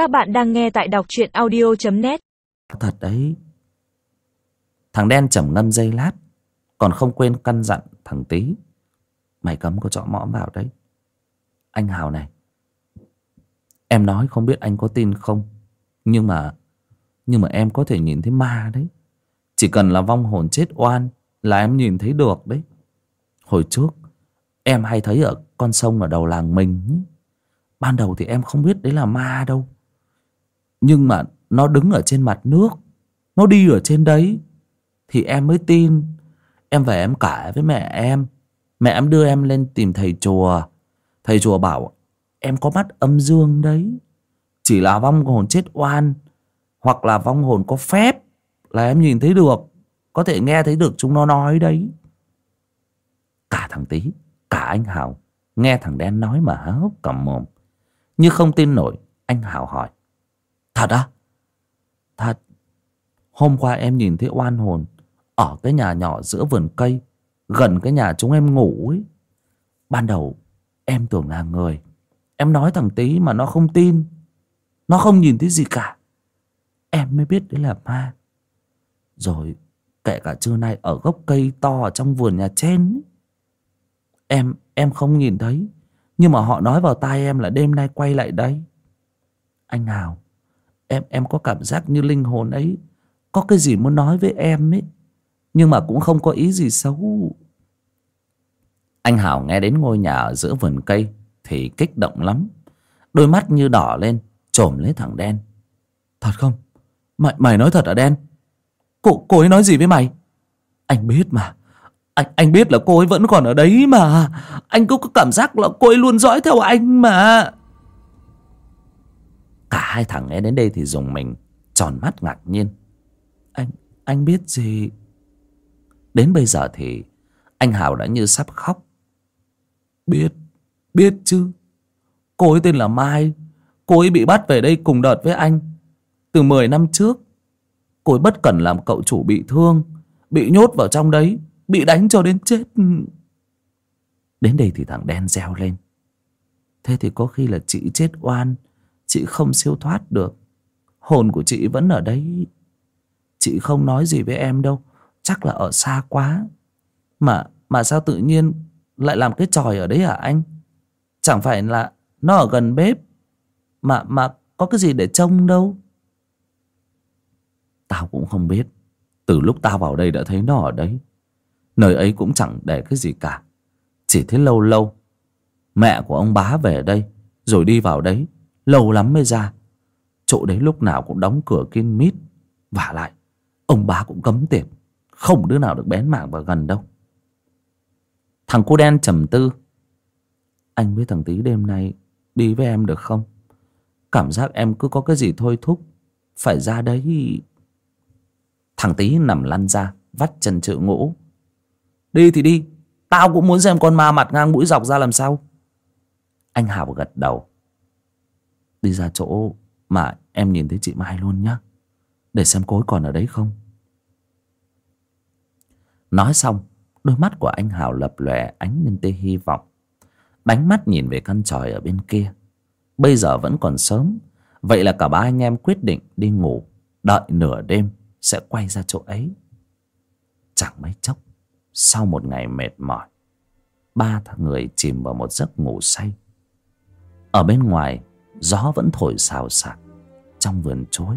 Các bạn đang nghe tại đọc truyện audio.net Thật đấy. Thằng đen trầm ngâm dây lát, Còn không quên căn dặn thằng tí Mày cấm có chọ mõm vào đấy. Anh Hào này, Em nói không biết anh có tin không, Nhưng mà Nhưng mà em có thể nhìn thấy ma đấy. Chỉ cần là vong hồn chết oan Là em nhìn thấy được đấy. Hồi trước, Em hay thấy ở con sông ở đầu làng mình. Ban đầu thì em không biết đấy là ma đâu. Nhưng mà nó đứng ở trên mặt nước. Nó đi ở trên đấy. Thì em mới tin. Em về em kể với mẹ em. Mẹ em đưa em lên tìm thầy chùa. Thầy chùa bảo, Em có mắt âm dương đấy. Chỉ là vong hồn chết oan, Hoặc là vong hồn có phép Là em nhìn thấy được. Có thể nghe thấy được chúng nó nói đấy. Cả thằng Tý, Cả anh Hào Nghe thằng đen nói mà há hốc cầm mồm. Như không tin nổi, Anh Hào hỏi Thật á? Thật. Hôm qua em nhìn thấy oan hồn Ở cái nhà nhỏ giữa vườn cây Gần cái nhà chúng em ngủ ấy. Ban đầu em tưởng là người. Em nói thằng tí mà nó không tin. Nó không nhìn thấy gì cả. Em mới biết đấy là ma. Rồi kể cả trưa nay ở gốc cây to ở trong vườn nhà trên ấy, Em em không nhìn thấy. Nhưng mà họ nói vào tai em là đêm nay quay lại đấy. Anh Hào Em em có cảm giác như linh hồn ấy Có cái gì muốn nói với em ấy Nhưng mà cũng không có ý gì xấu Anh Hảo nghe đến ngôi nhà ở giữa vườn cây Thì kích động lắm Đôi mắt như đỏ lên Trồm lấy thằng đen Thật không? Mày, mày nói thật à đen? Cô, cô ấy nói gì với mày? Anh biết mà anh, anh biết là cô ấy vẫn còn ở đấy mà Anh cũng có cảm giác là cô ấy luôn dõi theo anh mà Cả hai thằng nghe đến đây thì dùng mình Tròn mắt ngạc nhiên. Anh, anh biết gì? Đến bây giờ thì Anh Hào đã như sắp khóc. Biết, biết chứ. Cô ấy tên là Mai. Cô ấy bị bắt về đây cùng đợt với anh. Từ 10 năm trước Cô ấy bất cẩn làm cậu chủ bị thương Bị nhốt vào trong đấy Bị đánh cho đến chết. Đến đây thì thằng đen reo lên. Thế thì có khi là chị chết oan Chị không siêu thoát được. Hồn của chị vẫn ở đấy. Chị không nói gì với em đâu. Chắc là ở xa quá. Mà mà sao tự nhiên Lại làm cái tròi ở đấy hả anh? Chẳng phải là nó ở gần bếp. Mà mà có cái gì để trông đâu. Tao cũng không biết. Từ lúc tao vào đây đã thấy nó ở đấy. Nơi ấy cũng chẳng để cái gì cả. Chỉ thấy lâu lâu, Mẹ của ông bá về đây, Rồi đi vào đấy. Lâu lắm mới ra. Chỗ đấy lúc nào cũng đóng cửa kín mít. Vả lại, Ông bá cũng cấm tiền Không đứa nào được bén mảng vào gần đâu. Thằng cô đen trầm tư. Anh với thằng tí đêm nay Đi với em được không? Cảm giác em cứ có cái gì thôi thúc. Phải ra đấy. Thằng tí nằm lăn ra, Vắt chân chữ ngũ Đi thì đi, Tao cũng muốn xem con ma mặt ngang mũi dọc ra làm sao. Anh hào gật đầu. Đi ra chỗ mà em nhìn thấy chị Mai luôn nhá. Để xem cô ấy còn ở đấy không. Nói xong, Đôi mắt của anh Hào lập lòe ánh lên tia hy vọng. Đánh mắt nhìn về căn tròi ở bên kia. Bây giờ vẫn còn sớm. Vậy là cả ba anh em quyết định đi ngủ. Đợi nửa đêm Sẽ quay ra chỗ ấy. Chẳng mấy chốc, sau một ngày mệt mỏi, Ba thằng người chìm vào một giấc ngủ say. Ở bên ngoài Gió vẫn thổi xào xạc Trong vườn chuối.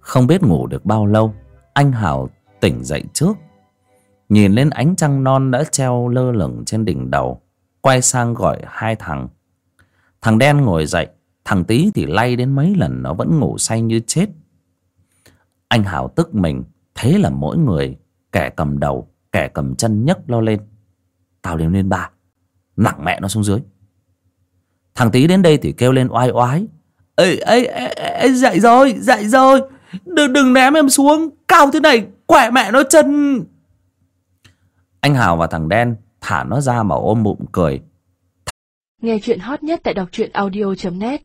Không biết ngủ được bao lâu, Anh Hảo tỉnh dậy trước. Nhìn lên ánh trăng non đã treo lơ lửng trên đỉnh đầu Quay sang gọi hai thằng. Thằng đen ngồi dậy Thằng tí thì lay đến mấy lần Nó vẫn ngủ say như chết. Anh Hảo tức mình Thế là mỗi người Kẻ cầm đầu Kẻ cầm chân nhấc lo lên. Tao đều lên ba Nặng mẹ nó xuống dưới. Thằng tí đến đây thì kêu lên oai oái. Ê, ê, ê, ê dậy rồi, dậy rồi. Đừng, đừng ném em xuống. Cao thế này, quẹ mẹ nó chân anh hào và thằng đen thả nó ra mà ôm bụng cười. Nghe chuyện hot nhất tại đọc truyện audio.net